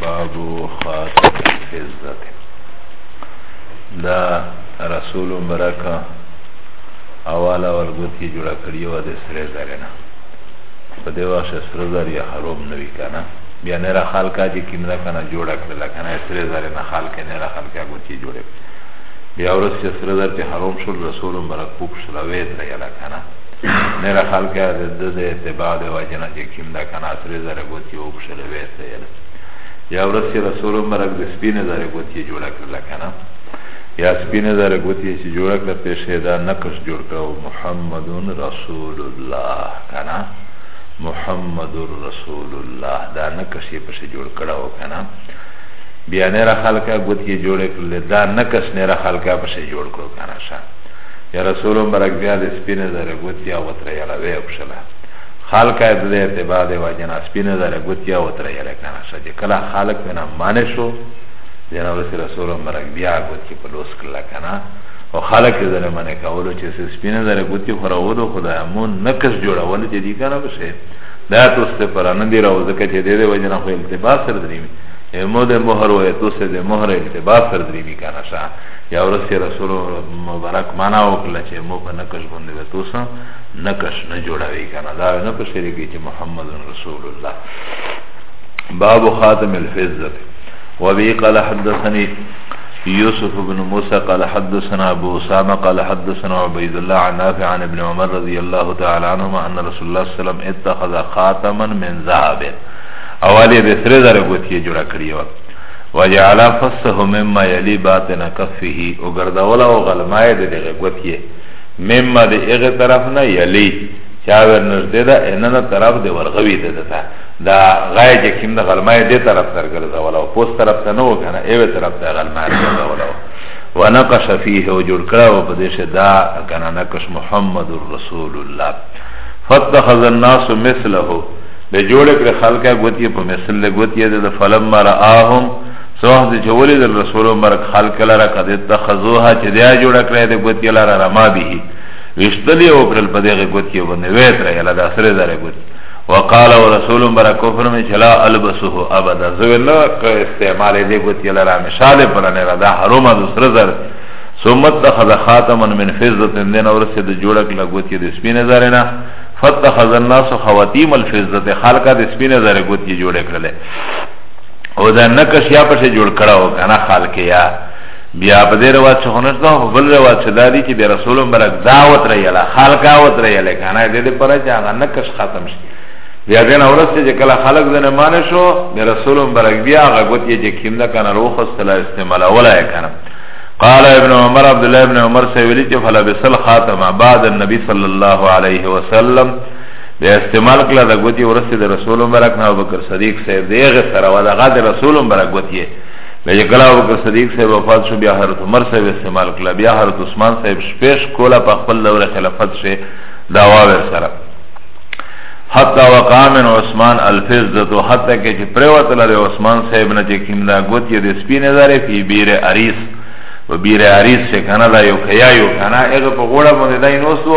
بابو خاتم الفزت دا رسول مبرکا اوالا والگوت کی جوڑا کریو ده سره زرنا په دی وخت سره زر یا خراب نوی کنه بیا نه را خلکا چې کیمرا کنه جوړ کړل کنه سره زر نه خلک نه را خلکا کو چې جوړ بیا ورس چې سره زر چې حرام شو رسول مبارک پوښ شلوي تر یلا کنه نه را خلکا د دې اتباع د واجنه چې دا کنه سرې زره ګوتې وکښلې وې سیله یا ورځ چې رسول مبارک د سپینې زره ګوتې جوړه کړله که نه یا سپینې زره ګوتې چې جوړه کړه پېښې دا نقش جوړ کړه او محمد رسول الله که نه محمد رسول الله دا نقش یې پسې جوړ کړه و که نه بیا نه را خلکه ګوتې جوړې کړلې دا نقش نه را خلکه پسې جوړ کړو که نه شه یا رسول مبارک بیا د سپینې زره ګوتې او وتره یړوې وکښله خلق آیت ده اتباع ده واجه نه سپی نه داره گوت یا وطره یره کنه شا جه کلا خلق وینا مانه شو دینا رسی رسول مرک بیا گوت که پلوس کلا کنه و خلق داره منه کولو چه سپی نه داره گوت که خورا ودو خدا امون نکس جوڑا ولی چه دی کنه بشه ده توست پر آنه دی راو زکا چه ده ده واجه نه خو التباع سر دریمی مو ده مهر و ایتو سه ده مهر التباع سر دریمی کنه شا یا ورسی رسول مبارک مانا وکلا چه مو پا نکش بنده ویتو سا نقش نه جوړوي کنه دا نه په سری کې چې محمد رسول الله باب خاتم الفزه وبي قال حدثني يوسف بن موسى قال حدثنا ابو اسامه قال حدثنا عبيد الله عن نافع عن ابن عمر رضي الله تعالى عنهما ان رسول الله صلى الله عليه وسلم اتخذ خاتما من ذهب اولی به سره زره بوتیه جوړه کړی و وجعل فصه مما یلی باطن کفه او ګرځولا او غلمای دغه بوتیه مما دی اغه طرف نه یلی چا ور نزده ده اننا طرف دی ورغوی ده ده دا غای چه کم ده غلمای دی طرف تر گرزه ولو پوس طرف تا نو کنه ایوه طرف تا غلمای گرزه ولو و نقش فیه و جور کرا و پدیش دا کنه نقش محمد رسول الله فتخذ الناس مثله به جوړ کړ خلکه غوتی په مثل غوتی ده فلم را اهم څه وخت دی چې ولید الرسول مرک خلق لره قد اتخذوها چې دی جوړه کړی د ګوتې لره رما به ویشتل یې وکړل په دغه ګوتې باندې وې ترې یلا د سره زره ګوتې وقال ورسول مرک کفر می چې لا البسه ابدا زوی نه استعمال دې ګوتې لره همیشه پر نه را دا حرام د سره زره ثم اتخذ خاتما من فضه دین اورسه د جوړک لګوتې د سپینه زره نه فتخذ الناس خواتیم الفضه خلقه د سپینه زره ګوتې جوړ کړل او دا نکش یا پشه جوړ کړه او کنه خال کې یا بیا په دې رواج څخه نشته او بل رواج چې دا دي چې د رسول مبارک دعوت رېلا خلک دعوت رېلا کنه دې دې پر چې هغه نکش ختم شي بیا دې نه ورسته چې کله خلک دنه مان شو د رسول مبارک بیا هغه ګوت یې چې کیم نه کنه روخ استلا استعمال ولا کنه قال ابن عمر عبد الله ابن عمر سے ویلی چې فلا بسل خاتمه بعد النبي صلی الله علیه وسلم د استعمال کلا د ګوتی ورسې د رسول مبارک نه ابوبکر صدیق صاحب دی غ سره و دغه د رسول مبارک ګوتی بیا کلا ابوبکر صدیق صاحب وفات شو بیا حضرت عمر صاحب استعمال کلا بیا حضرت عثمان صاحب شپېش کولا په خپل دور خلافت شه داوا ور سره حتی وقع من عثمان الفزدتو حتی که چه پریوت لده عثمان صاحب نه چه کم دا گوت یه ده سپی نظره فی بیر عریس و بیر عریس چه کنه دا یو خیا یو کنه اغه په غوړه باندې دا نوسو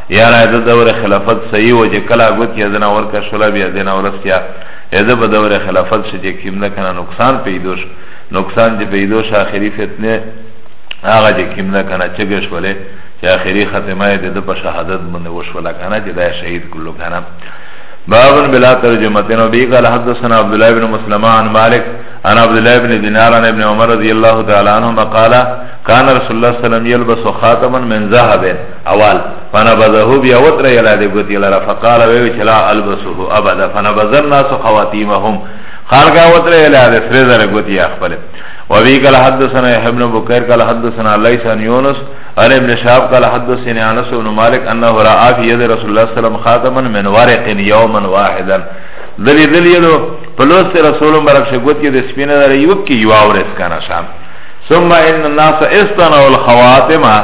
یاره د دور خلافت صحیح و چې کلا ګوت کې دنا ورکه شولا بیا دنا ورسیا اذا په دور خلافت شې چې کیم نه کنه نقصان پیدوش نقصان چې پیدوش اخري فتنه هغه چې کیم نه کنه چګش ولې چې اخري ختمه دې د په شهادت باندې وشولا کنه چې دا شهید کلو کنه باب بلا ترجمه نو بي قال حدثنا عبد الله بن مسلمه عن مالك عن عبد الله بن دينار عن ابن عمر رضي الله تعالى عنهما قال كان رسول الله صلى الله عليه وسلم يلبس خاتما من ذهب اول فنبذه بیا وتر یلا دی گوتی لرا فقال وی چلا البسه ابدا فنبذ الناس خواتیمهم خلق وتر یلا دی سره زره گوتی خپل وبي قال حدثنا يحيى بن بكير قال حدثنا ليس عن يونس عن ابن شهاب قال حدثني انس بن مالك انه راى في يد رسول الله صلى الله عليه وسلم خاتما من ورق يوما واحدا دلی دلی دو پلوس رسول مبارک شگوت که دسپینه داره یوکی یو آورس کانا شام ثم ان الناس استنوا الخواتمه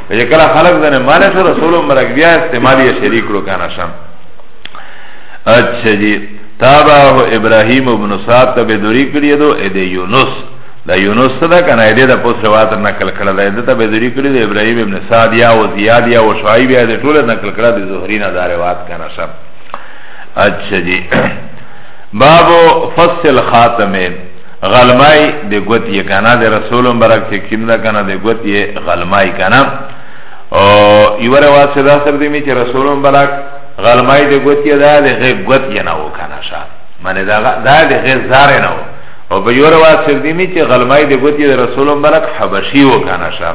چې کله خلق دنه مال شو رسول مرګ بیا استعمال یې شریک کړو کنه شم اچھا جی تابعه ابراهيم ابن سعد ته به دوری کړی دو اې د یونس دا یونس ته دا کنه دې د پوس روایت نقل کړه دا دې ته به ذری کړی د ابراهیم ابن سعد یا او زیاد یا او شعیب یا دې ټول نقل کړه د زهری نه دا روایت کنه شب اچھا جی باب فصل خاتمه غلمای د ګوت یې کنه د رسول مبارک چې کیم ده کنه د ګوت یې غلمای کنه او یو روایت صدا سر دی می چې رسول مبارک غلمای د ګوت یې ده د غیب ګوت یې نه و کنه شا معنی دا دا د غیب زار نه و او په یو روایت سر دی می چې غلمای د ګوت یې د رسول مبارک حبشي و کنه شا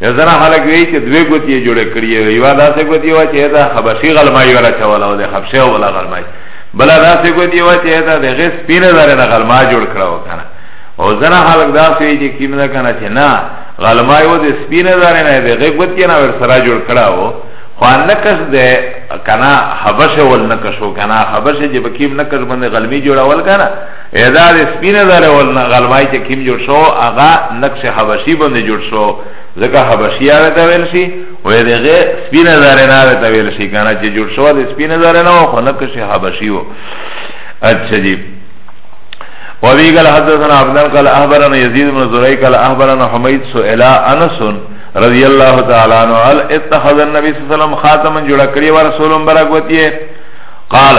یا زنا خلق وی چې دوی ګوت یې جوړ کړی یو داسې ګوت یې و چې دا حبشي غلمای ولا چولا او د حبشه ولا غلمای بلا داسې کو دی وته دا د غس پینه دار نه غلما جوړ کړو کنه او زنا خلق داسې وی چې کیم نه کنه چې نه غلما یو د سپینه دار نه د غیب وت کنه ور سره جوړ کړو خو نه کس ده کنه حبشه ول نه کشو کنه حبشه چې بکیم نه کس باندې غلمی جوړول کنه ادا د سپینه دار ول نه غلمای چې کیم جوړ شو اغا نقش حبشی باندې جوړ شو ځکه حبشی هغه ته ویل شي وې دغه سپینه زاره نه وي ته ویل شي کنه چې جوړ شو د سپینه زاره نه خو نه کشي حبشي وو اچھا جی وابي قال حدثنا عبد الله قال اخبرنا يزيد بن زريع قال اخبرنا حميد سئل انس رضي الله تعالى عنه قال اتخذ النبي صلى الله عليه وسلم خاتما جوړ کړی ورسول برکوتیه قال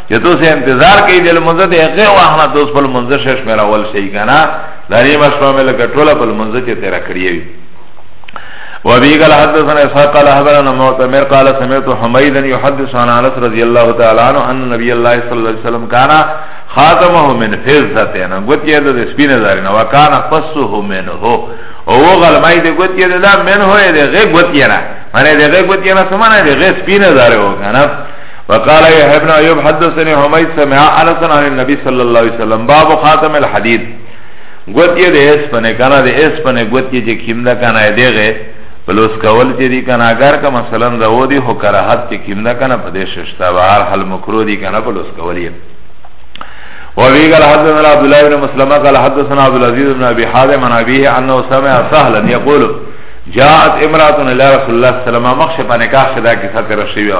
چه تو سه انتظار کئی دل منزه ده اغی واحنا دوس پل منزه شش میرا ول شئی کنا داری مشروع میں لکا ٹولا پل منزه چه تیرا کریوی وابي قال حدثنا اسحاق قال حبرنا معتمر قال سمعت حميدا يحدث عن انس رضي الله تعالى عنه ان النبي الله صلى الله عليه وسلم كان خاتمه من فضه انا قلت يا ذا سبين زارنا وكان قصه منه او غل مای دې ګوت یې دا من هوې دې غې ګوت یې نه معنی دې غې ګوت یې نه سمانه دې غې سپینه داره وکنه وقال يحيى ابن ايوب حدثني حميد سمع انس عن النبي صلى الله عليه وسلم باب خاتم الحديد گوت یہ دے اس پنے کنا دے اس پنے گوت یہ جے کیم دا کنا ہے دے گے بلوس کول چی دی کنا اگر کا مثلا دا او دی ہو کراحت چی کیم دا کنا پدے ششتا و ہر حل مکرو دی کنا بلوس کول یہ وابي قال حدثنا عبد الله بن مسلمة قال حدثنا عبد العزيز بن ابي حازم عن ابيه انه سمع سهلا يقول جاءت امراه الى رسول الله صلى الله عليه وسلم مخشفه نکاح شدا کی ساتھ رشیو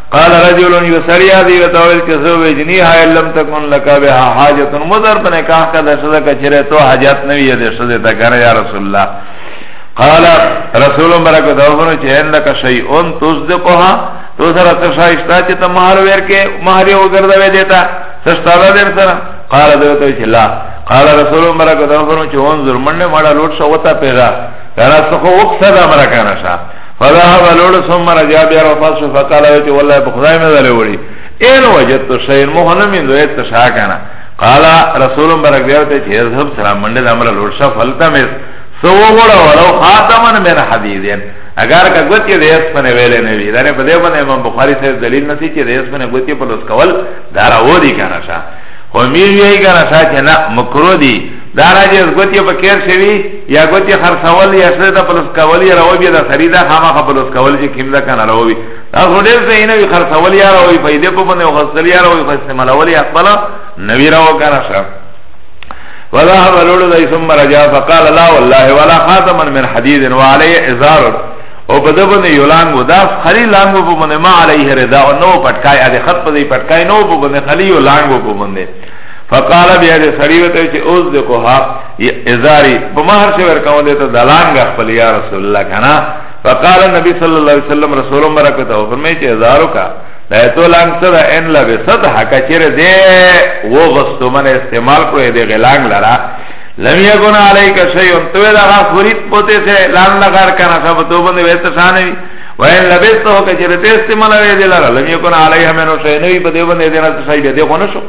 قال رجل يسريا دی وتاول چې زو وجنی هاي لم تكن لك بها حاجت مدر په نکاح کا د شذ کچره تو حاجت نه وي د شذ ته کنه یا رسول الله قال رسول برک داونه چې انک شیء تصدقها تو سره ته شایسته چې ته مہر ورکه مہر یو ګرځوي دیتا سستاده در سره قال دوته چې لا قال رسول برک داونه چې انظر منه ماړه لوټ شو وتا پیدا کنه څه خو وکړه مرکه نشه فذهب لوړ ثم رجع بیا وفات شو فقال ویتی والله په خدای مې دلې وړي ان وجدت شيء مهنه من دوی تشا کنه قال رسول برک بیا ته چې ذهب سره منډه د امر لوړ شو فلته مې سو وړه ولو خاتمن من حدیدین اگر کا گوتی د اس پنه ویلې نه وی دا نه په دې باندې امام بخاری صاحب دلیل نسی چې د اس پنه گوتی په لوس کول دارا و دی کنه شا خو میر یی کنه شا چې نه مکرو دی داراجی از گوتی پا کیر شوی یا گوتی خرسول یا شده دا پلس کول یا روی بیا دا خریده خاما خا پلس کول چه کم دا کانا روی بی از خودیر سهینوی خرسول یا روی فیده پا بنده و خرسل یا روی فاستمالول یا اقبلا نوی رو کانا شا وذهب لولو دی ثم رجا فقال لا والله ولا خاتما من حدید وعلی ازار او په دغه نه یو لانګو دا خلی لانګو په باندې ما علیه رضا او نو پټکای ا دې خط په دې پټکای نو په باندې خلی یو لانګو په باندې فقال بیا دې سړی وته چې اوس د کوه ازاری په مہر شو ورکاو دې ته دلانګ خپل یا رسول الله کنا فقال نبی صلی الله علیه وسلم رسول الله برکته او فرمایي چې ازارو کا دا تو لانګ سره ان لا به صد حق چیرې دې و غستو من استعمال کړې دې غلانګ لرا لم یکن علیک شیء تو دا غفریت پته سے لان لگار کنا سب تو بند ویت سانوی وین لبسته که چه رته استعمال وی دی لرا لم یکن علیه منو شای نوی پا دیو بنده دینا تشای بیده خونه شو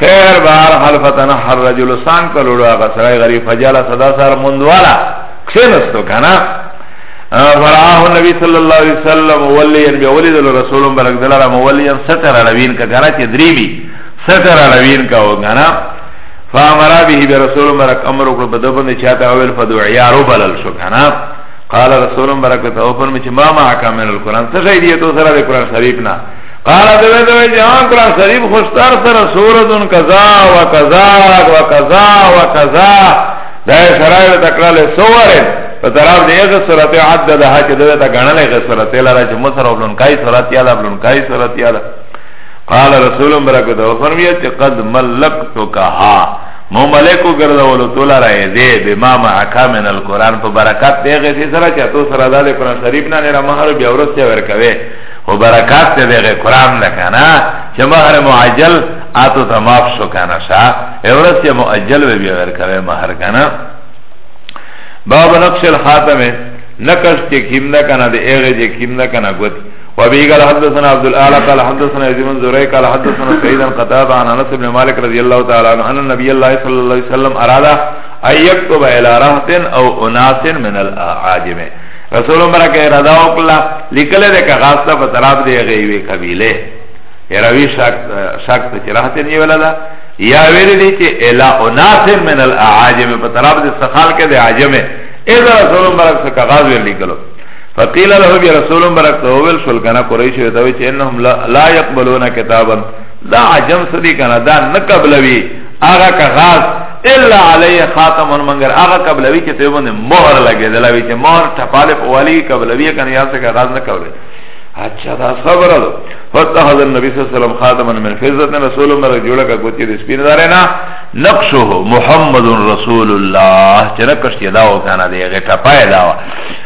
خیر بار حلفتن حر رجل سان کلولو آقا سرائی غریب فجالا صدا سار مندوالا کسینستو کنا فرعاه النبی صلی اللہ علیہ وسلم مولین بی ولید الرسول برک دلارا مولین ستر علوین کا کنا چه دریبی ستر علوین کا ہو کنا فامرا به برسول برک امر اکر بدبند چاہتا اول فدعیا رو بلل شو کنا قال رسول برکت او فرمی چه ما معاک من القرآن سه شایدیه تو سره ده قرآن شریف نا قال دوی دوی جهان قرآن شریف خوشتر سره سورتون کذا و کذا و کذا و کذا ده شرائر تکلال سوره په طرف دی هغه صورت عد ده ها چې دوی ته غنلې هغه صورت لاره چې مصر او بلون کای صورت یاله بلون کای صورت یاله قال رسول برکت او فرمیت قد ملکتک ها مو ملکو گردولو تولا رای دی بما معکا من القرآن پا برکات دی غیسی سرا چه تو سرا دا دی قرآن شریف نا نیرا مهر بیا ورس چه ورکوی و برکات دی دی غی قرآن لکانا چه مهر معجل آتو تا ماف شو کانا شا ورس چه معجل بی بیا ورکوی مهر کانا باب نقش الخاتمه نقش چه کم نکانا دی اغی چه کم نکانا گوتی وابي قال حدثنا عبد الاعلى قال حدثنا يزيد بن زريع قال حدثنا سعيد بن قتاده عن انس بن مالك رضي الله تعالى عنه ان النبي الله صلى الله عليه وسلم اراد ان يكتب الى رهط او اناس من الاعاجم رسول الله برکه اراده وکړه لیکل د کغاسته په طرف دی غیوی قبیله یراوی شک شک چې راحت نه ولدا یا ویل دي چې الا اناس من الاعاجم په طرف د سخال کې د عاجمه اذا رسول الله برکه کغاز ویل لیکلو فقیل له بی رسول مبارک ته ویل شول کنه قریش ته وی چې انهم لا يقبلون کتابا دا عجم سدی کنه دا نه قبلوی هغه کاغذ الا علی خاتم منگر هغه قبلوی چې ته باندې مهر لګی دلوی چې مهر ټپاله په والی قبلوی کنه یا څه کاغذ نه قبلوی اچھا دا صبر دو فتحض النبی صلی اللہ علیہ وسلم خاتما من فضت رسول اللہ رکھ جوڑا کا گوچی دی سپین دارے نا نقشو محمد رسول اللہ چنکشتی داو کانا دی غیٹا پائے داو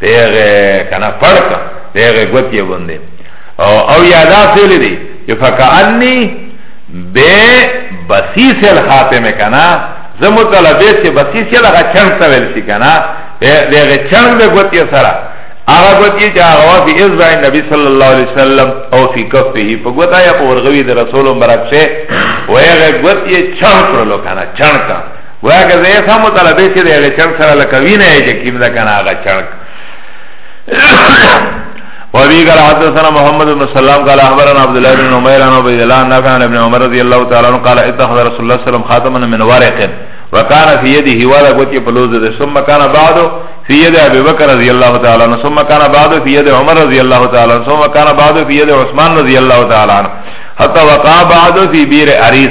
پیغه کنا فرق پیغه گوتی بنده او او یادا سیلی دی یو فکانی بے بسیس الخاتم کنا زمو تلا بے سی بسیس لغا چند تاویل سی کنا دیغه چند بے گوتی سرا آغا گوتی چا آغا فی ازبعی نبی صلی اللہ علیہ وسلم او فی کفی پا گوتا یا پا ورغوی دی رسول مبرک سے ویغه گوتی چند کرلو کنا چند کنا وای که زه سم مطلب چې د هغه چړک سره لکه وینه یې چې کیم ده کنه هغه چړک وابي قال حدثنا محمد بن سلام قال اخبرنا عبد الله بن عمير عن عبد الله نافع عن ابن عمر رضي الله تعالى عنه قال اتخذ رسول الله صلى الله عليه وسلم خاتما من ورق وكان في يده ولا غتي بلوز ثم كان بعد في يد ابي بكر رضي الله تعالى عنه ثم كان بعد في يد عمر رضي الله تعالى عنه ثم كان بعد في يد عثمان رضي الله تعالى عنه حتى وقع بعد في بير اريس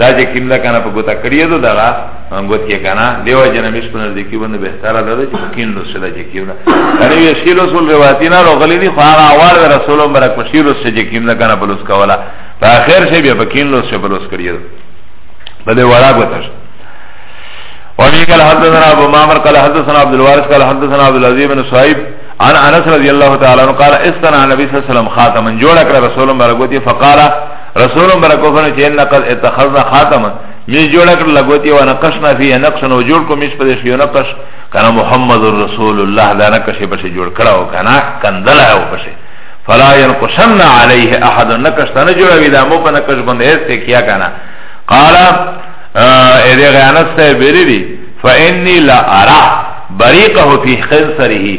دا چې کیم دا کنه په ګوتا کړی دو دا ګوت کې کنه دیو جن مش په نزدیک کې باندې بهتره ده چې کین نو سره چې کیم نه کنه یو شی رسول رواتینا راغلی دی خو هغه اول رسول مبارک مشیر سره چې کیم نه کنه بلوس کولا په اخر شی بیا په کین نو سره بلوس کړی دو په دې وړا ګوتش وفي قال حدثنا ابو معمر قال حدثنا عبد الوارث قال حدثنا عبد العزيز بن صهيب عن انس رضي الله تعالى عنه قال استنى النبي صلى الله عليه وسلم خاتما جوړ کړ رسول الله برکت فقال رسول مبارک فرمایي چې ان قد اتخذنا خاتما می جوړ کړ لګوتی و نقشنا فيه نقشا و جوړ کو میش په دې شیو نقش کنه محمد رسول الله دا نقش په شی جوړ کړه او کنه کندل او په شی فلا ينقشن عليه احد نقش ته نه جوړوي دا مو په نقش باندې ایسته کیا کنه قال اې دې غانس ته بیری فإني لا أرى بريقه في خنصره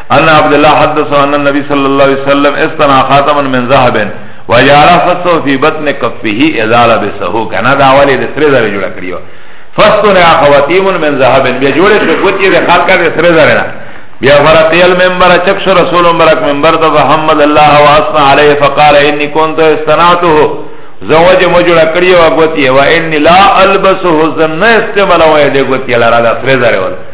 ان عبد الله حدث ان النبي صلى الله عليه وسلم استنى خاتما من ذهب وجعل فصه في بطن كفه اذا لبسه كان دا اولی د سره زره جوړ کړیو فستن اخواتیم من ذهب بیا جوړ شو کوتی د خلق د سره زره نه بیا فرقی المنبر چکش رسول مبارک منبر ته محمد الله واسنا علیه فقال انی كنت استناته زوج مجوړ کړیو غوتی و انی لا البسه زنه استعمال وای د غوتی لاره د سره زره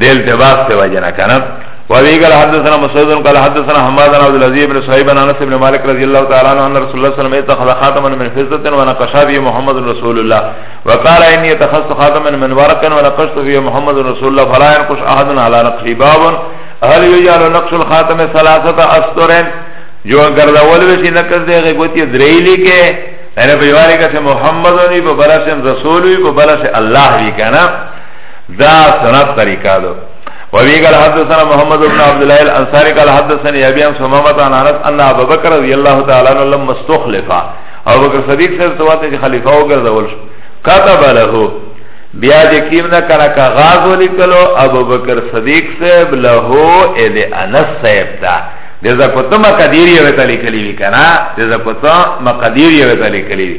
ده التباس ده وجنا کنا وابي قال حدثنا مسعود قال حدثنا حماد بن عبد العزيز بن صهيب بن انس بن مالك رضي الله تعالى عنه ان رسول الله صلى الله عليه وسلم اتخذ خاتما من فضه ونقش به محمد رسول الله وقال اني اتخذت خاتما من ورق ونقشت به محمد رسول الله فلا ينقش احد على نقش باب هل يجعل نقش الخاتم ثلاثه استر جو اگر اول وشي نقش ده غوتي دريلي کې انا بيواري کا محمد ني ببلاسم رسول وي ببلاس الله وي کنا دا سند طریقه ده وابي قال حدثنا محمد بن عبد الله الانصاري قال حدثني ابي عن سمامه عن انس ان ابا بكر رضي الله تعالى عنه لما استخلف ابو بكر الصديق صاحب توات دي خليفه وګرځول شو كتب له بیا د کیم نه کنه کا غاز ولیکلو ابو بکر صدیق صاحب له ال انس صاحب دا د زکوت مقدیر یې وته لیکلی وی کنه د زکوت مقدیر یې وته لیکلی وی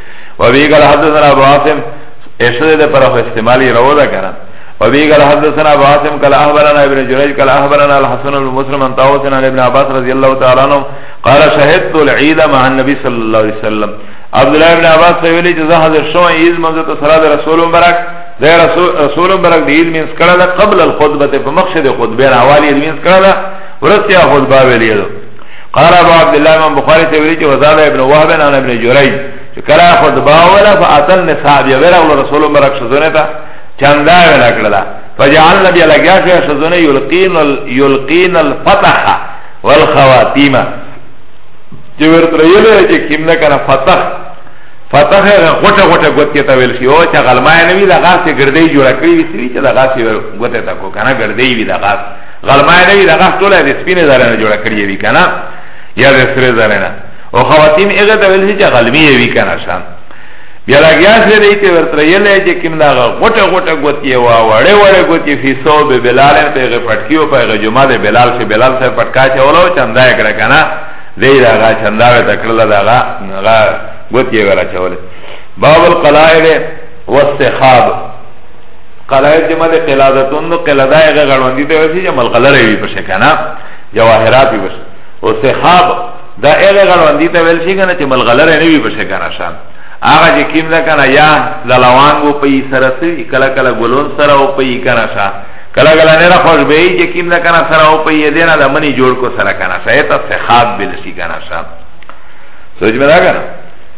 و بی قال حدثنا ابو عاصم اشد ده پر استعمالی رو ده کنه و بی قال حدثنا ابو عاصم قال اخبرنا ابن جريج قال اخبرنا الحسن بن مسلم عن طاووس عن ابن عباس رضي الله تعالى عنه قال شهدت العيد مع النبي صلى الله عليه وسلم عبد الله بن عباس ویلی چې زه حاضر شوم عيد منځ ته سره د رسول مبارک د رسول رسول مبارک د عيد مینس کړه ده قبل الخطبه په مخشد خطبه راوالی عيد مینس کړه ده ورته خطبه ویلی ده قال ابو عبد الله امام بخاری سے ویلی کہ وزاد ابن وهب عن ابن جريج کلا خطبا ولا فاتل نساء بیا ورغل رسول مبارک شزونه تا چندا ولا کړلا فجعل نبی لگیا سے شزونه یلقین یلقین الفتح والخواتیم جو ورت رہیلے کہ کیم نہ کنا فتح فتح غټه غټه غوتی تا ویل شی او چا غلمای نوی دا غاسی گردی جوړ کړی وی سری چا دا غاسی غوتی تا کو کنا گردی وی دا غاسی غلمه نه وی دغه ټوله د سپینې زره نه جوړه کړی وی کنه یا د سره زره نه او خواتین هغه ته ویل چې غلمی وی کنه شان بیا لګیا سره دی ته ورته یلې چې کوم دا غټه غټه غوتی وا وړه وړه غوتی فی سو به بلال په غ پټکیو په غ جمعه د بلال شه بلال سره پټکا چې ولو چندا کړه کنه دی دا غا چندا ته کړل دا غا غوتی ورا چوله باب القلائد والسخاب قلایت جمع ده قلادتون نو قلاده اغا غلوندی ده ویسی جمع القلره وی پشه کنا جواهرات وی پشه و صحاب ده اغا غلوندی ده ویسی کنا چه ملغلره نوی پشه کنا شان آغا جه کم ده کنا یا للوان و پی سرسوی کلا کلا گلون سر و پی کنا شان کلا کلا نیرا خوش بئی جه کم ده کنا سر و پی دینا ده منی جوڑ کو سر کنا شا ایتا صحاب بلسی کنا شان سوچ میں دا کنا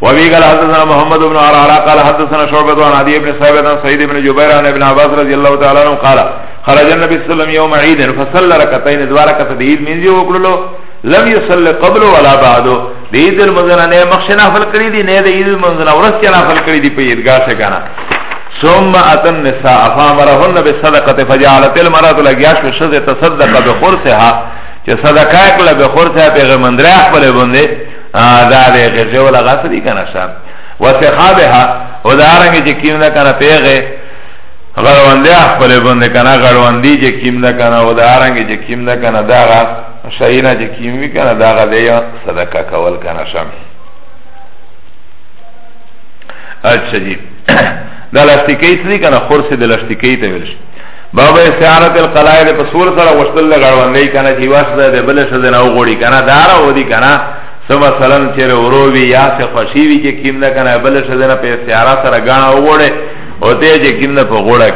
وابي قال حدثنا محمد بن عرعر قال حدثنا شعبة عن عدي بن ثابت عن سعيد بن جبير عن ابن عباس رضي الله تعالى عنه قال خرج النبي صلى الله عليه وسلم يوم عيد فصلى ركعتين دوار ركعت عيد من ذي وقلو لم يصلي قبل ولا بعد د عيد المنزل نه مخش نافل کړی دی نه د عيد المنزل ورس کې نافل کړی دی په عيدګاه څخه کنه ثم اتى النساء فامرهن بالصدقه فجعلت المراه لجاش شذ تصدق بخرسها چې صدقه کړه بخرسها پیغمبر خپل باندې دا ده غزه ولا غاته دي کنه شا وسخابها او دا رنګ چې کیم دا کنه پیغه غړوندې خپل باندې کنه غړوندې چې کیم دا کنه او دا رنګ چې کیم دا کنه دا غا شینا چې کیم وی کنه دا غا دی صدقه کول کنه شا اچھا جی دا لاستیکی ته دي کنه خورسه د لاستیکی ته ویل شي باب استعارت القلائد په سور سره وشتل غړوندې کنه چې واسطه د بل شزه نه وګړي کنه دار او دي کنه سو مثلا چې ورووي یا څه خوشي وي چې کیم نه کنه بل شزه نه په استعاره سره غاڼه وګړي او ته چې کیم نه په غوړه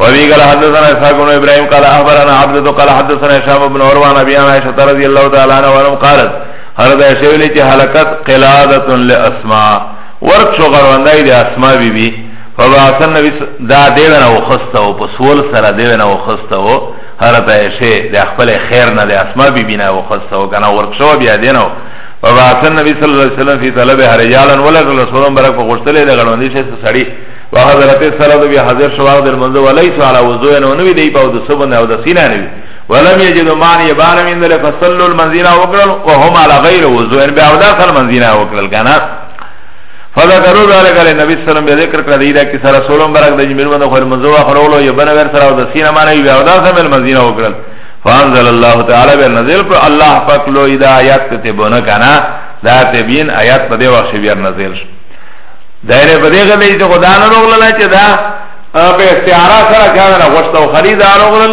وابي قال حدثنا اسحاق بن ابراهيم قال اخبرنا عبد قال حدثنا هشام بن عروه عن ابي عائشه رضي الله تعالى عنها وقالت هر دا شویلی چه حلقت قلادتن لأسماء ورک شو غروندای دی اسما بی بی فبعث النبی دا دیونه وخسته او په سول سره دیونه وخسته او حضرت عائشه د خپل خیر نه د اسما بی بی نه وخسته او کنه ورک شو بیا دینو فبعث النبی صلی الله علیه وسلم فی طلب رجالا ولا رسول برک په غشتلې د غړوندې شه سړی وحضرت سره د بیا حاضر شو د منځ ولیس علی وضوء نه نو دی په د سبن او د سینه نه ولم یجدو معنی یبانو اندل فصلو المنزینا وکرل وهم علا غیر وزو ان بی عودا سال منزینا وکرل کنا فذکرو ذالک علی نبی صلی اللہ علیہ وسلم بی ذکر کرد ایدا کسا رسول مبرک دا جمیر بند خوال منزو اخرولو یبن ویر سراو دا سینا معنی بی عودا سال منزینا وکرل فانزل اللہ تعالی بی نزل پر اللہ پاک لو ایدا آیات تتبونا کنا دا تبین آیات پا دی وقت بیر نزل شو دائره پا دی غلی چه خدا نروغلنا چه دا په استعاره سره کاغه غوښته او خرید اړغل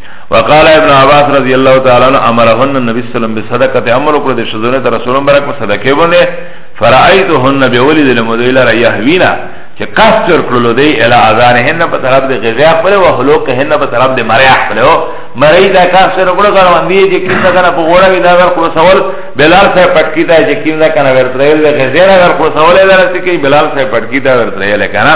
وقال ابن عباس رضی الله تعالی عنہ امرهن النبي صلی الله علیه وسلم بصدقه امر کړ د شذونه تر رسول برک په صدقه باندې فرایتهن بولی د مودیل را یهوینا چې قص تر کړل دی الی اذانهن په طرف د غذا پر او هلوکهن په طرف د مریا پر او مری دا قص تر کړل کار باندې چې کیندا کنه په غوړه وی دا ور کړو سوال بلال صاحب پټکی دا چې کیندا کنه ورترل غذا را ور کړو سوال دا چې بلال صاحب پټکی دا ورترل کنه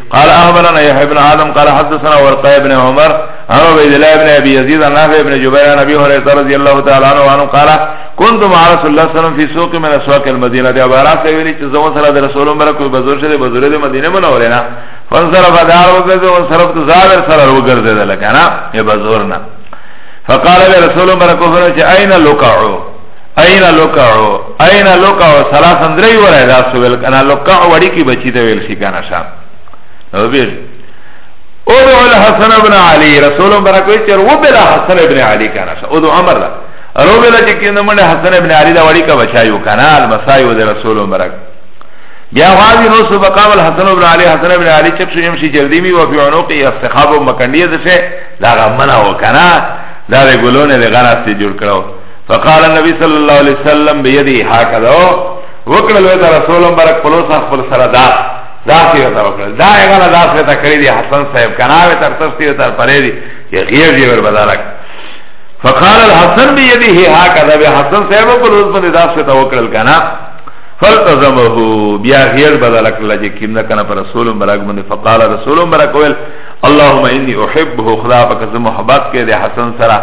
قال احبرنا يحيى بن آدم قال حدثنا ورقاء بن عمر عن عبيد الله بن ابي يزيد عن نافع بن جبير عن ابي هريره رضي الله تعالى عنه قال كنت مع رسول الله صلى الله عليه وسلم في سوق من اسواق المدينه دي عبارات ویلی چې زمو سره د رسول الله کوئی بزرگ شه بزرگ د مدینه منوره نه فنصرف دار وګرځي او صرف زابر سره وګرځي لکه نه یا بزرنا فقال رسول الله برکو فرمایي اين لوکاو اين لوکاو اين لوکاو ثلاثن درې ورای دا سوال کنه لوکاو وړي کی بچی ته ویل شي کنه شام نو بیر ادعو الحسن ابن علی رسول برکوی چر و بلا حسن ابن علی کنه شا ادعو عمر دا رو بلا چه کنه من حسن ابن علی دا وړي کا بچایو کنه المسای و رسول برک بیا غازی نو سو بقام الحسن ابن علی حسن ابن علی چپ شو یمشي جلدی می و فی عنق استخاب و مکندیه دشه دا غمنا و کنه دا ګلونه د غناستی جوړ کړو فقال النبي صلى الله عليه وسلم بيده هكذا وکړل وته رسول مبارک په لوسه خپل سره دا دا څه وته وکړل دا هغه دا څه ته کړی دی حسن صاحب کناوه تر تفسیر تر پرې دی چې غیر دی ور بدلک فقال الحسن بيده هكذا به حسن صاحب په لوسه باندې دا څه ته وکړل کنه فلتزمه بیا غیر بدلک لږه کیمنه کنه پر رسول مبارک باندې فقال رسول مبارک ویل اللهم اني احبه خدا پاک زه محبت کې د حسن سره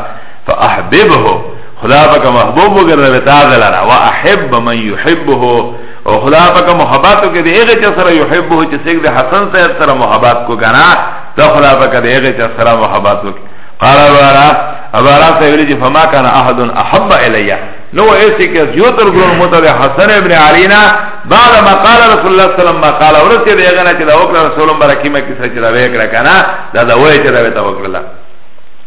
فاحببه خدا پاک محبوب وګرځوي تا دلاره واحب من يحبه او خدا پاک محبت وکړي د هغه چا سره يحبه چې څنګه د حسن صاحب سره محبت کو کنه ته خدا پاک د هغه چا سره محبت وکړي قال ورا ورا ته ویل چې فما كان احد احب الي نو ایسے کہ زیوتر گرون متد حسن ابن علینا بعد ما قال رسول اللہ صلی اللہ علیہ وسلم ما قال ورسی دیگنا چی دا وکر رسول اللہ برکی مکی سچی دا ویکر کنا دا دا وی چی دا ویتا وکر اللہ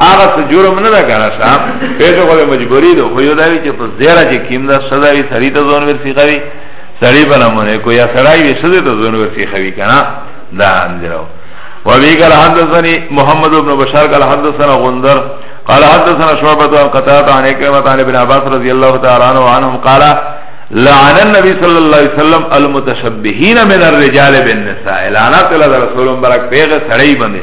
هغه څه جرم نه ده کنه صاحب پیسې خو به مجبوری ده خو یو دا وی چې په زیرا چې کیم ده سزا وی سړی ته ځون ورسی کوي سړی په نامونه کو یا سړی وی سزا ته ځون ورسی کوي کنه دا اندرو وبه قال حدثني محمد بن بشار قال حدثنا غندر قال حدثنا شعبة عن قتادة عن عكرمة عن ابن عباس رضي الله تعالى عنه وعنهم قال لعن النبي صلى الله عليه وسلم المتشبهين من الرجال بالنساء لعنت الله رسول برك پیغه سړی باندې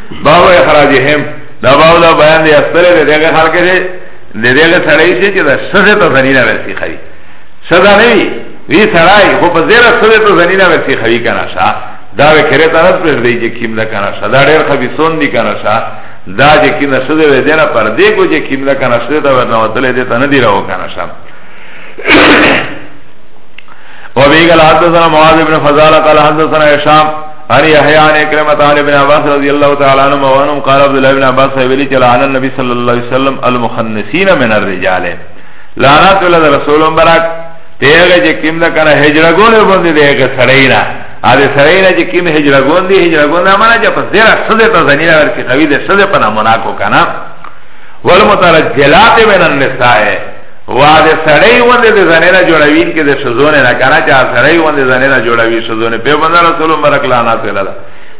باب اخراجهم دا باب دا بیان دی استره دی دیگه خلق دی دیگه سرائی شی چه دا سزه تا زنینا ورسی خوی سزا نوی وی سرائی خو پا زیر سزه تا زنینا ورسی خوی کنا شا دا وی کره تا نس پر دی جه کم دا کنا شا دا دیر خوی سون دی کنا شا دا جه کم دا سزه وی دینا پر دی کو جه کم دا کنا شا دا ورنو دل دیتا ندی رو کنا شا وبه قال حدثنا معاذ بن فضالة قال حدثنا هشام عن يحيى عن عكرمة عن ابن عباس رضي الله تعالى عنهما وعنهم قال عبد الله بن عباس ویلی چې لعن النبي صلى الله عليه وسلم المخنثين من الرجال لعنت ولد رسول مبارک تیغه چې کیم نه کنه هجره ګونه باندې دیګه سړینا ا دې سړینا چې کیم هجره ګون دی هجره ګون نه معنی چې په زیرا سده ته زنینا ورکی قوی دې سده په نامه کو کنه والمترجلات من النساء وا د سړی وندې د زنه نه جوړوین کې د شزونه نه کنه چې سړی وندې زنه نه جوړوي شزونه په بندر رسول مبارک لانا تعالی دا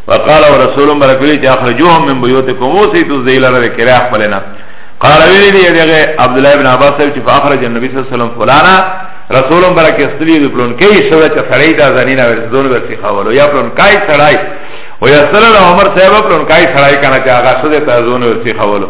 وقال رسول مبارک وی چې اخرجوهم من بيوتكم وسی تو ذیل را کرا خپلنا قال ویلی دی دغه عبد الله ابن عباس چې فاخرج النبي صلی الله علیه وسلم فلانا رسول مبارک استلی د پلون کې شو چې سړی دا زنه نه ورزون ورسی خولو یا پلون کای سړی و یا صلی الله عمر صاحب پلون کای سړی کنه چې هغه شوه ته زون ورسی خولو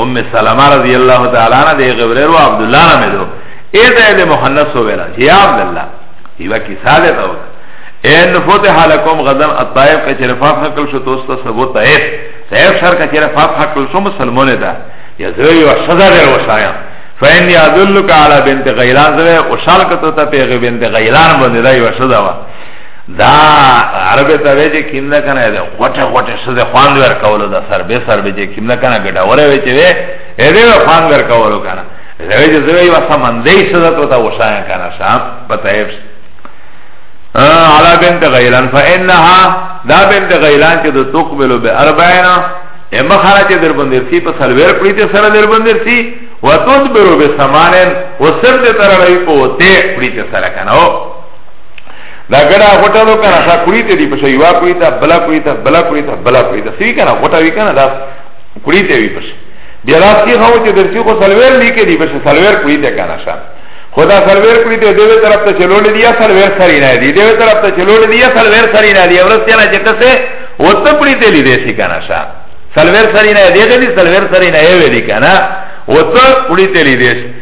ام سلمہ رضی اللہ تعالی عنہ دے غبریر و عبداللہ نمی دو اے دے دے محنث ہو ویلا چی یا عبداللہ ایوہ کسا دے دو ان فتح لکم غدن الطائف کچر فاتح کل شو توستا سبو طائف طائف شر کچر فاتح کل شو مسلمون دا یا زوی و شزا دے و شایان فإني أدلك على بنت غيلان زوی وشالکتو تا پیغ بنت غیلان بنده دا یو شده وا دا عربه ته وی چې کیم نه کنه دا غټه غټه سده خوان ور کولو دا سر به سر به چې کیم نه کنه ګډه وره وی چې وی اې دې خوان ور کولو کنه زوی چې زوی وا سمندې سده ته تا وشایا کنه شام پته یې علا بنت غیلان فانها دا بنت غیلان چې د تقبل به اربعینا اما خرچ در بندر سی په سلویر پریته سره در بندر سی و تدبرو به سمانن و سر دې تر راي په ته پریته سره کنه دا ګډه غټه لو کنه شا کړی ته دی په شی وا کړی ته بلا کړی ته بلا کړی ته بلا کړی ته سی کنه غټه وی کنه دا کړی ته وی پس بیا راس کی خو چې درتی خو سلویر لیکې دی پس سلویر کړی ته کنه شا خدا سلویر کړی ته دیو طرف ته چلول دی یا سلویر سری نه دی دیو طرف ته چلول دی یا سلویر سری نه دی ورسته نه چې تاسو وته کړی ته لیدې سی کنه شا سلویر سری نه دی دی سلویر سری نه وی دی کنه وته کړی ته لیدې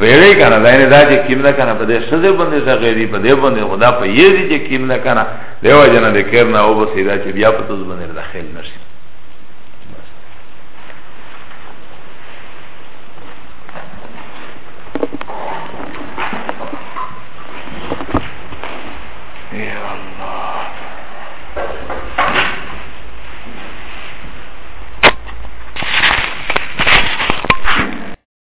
ویلی کنه دا نه دا چې کیم نه کنه په دې سزه باندې څه غیری په دې باندې خدا په یی دي چې کیم نه کنه دیو جنا دې کیر نه او بس دا چې بیا په تاسو باندې داخل نشي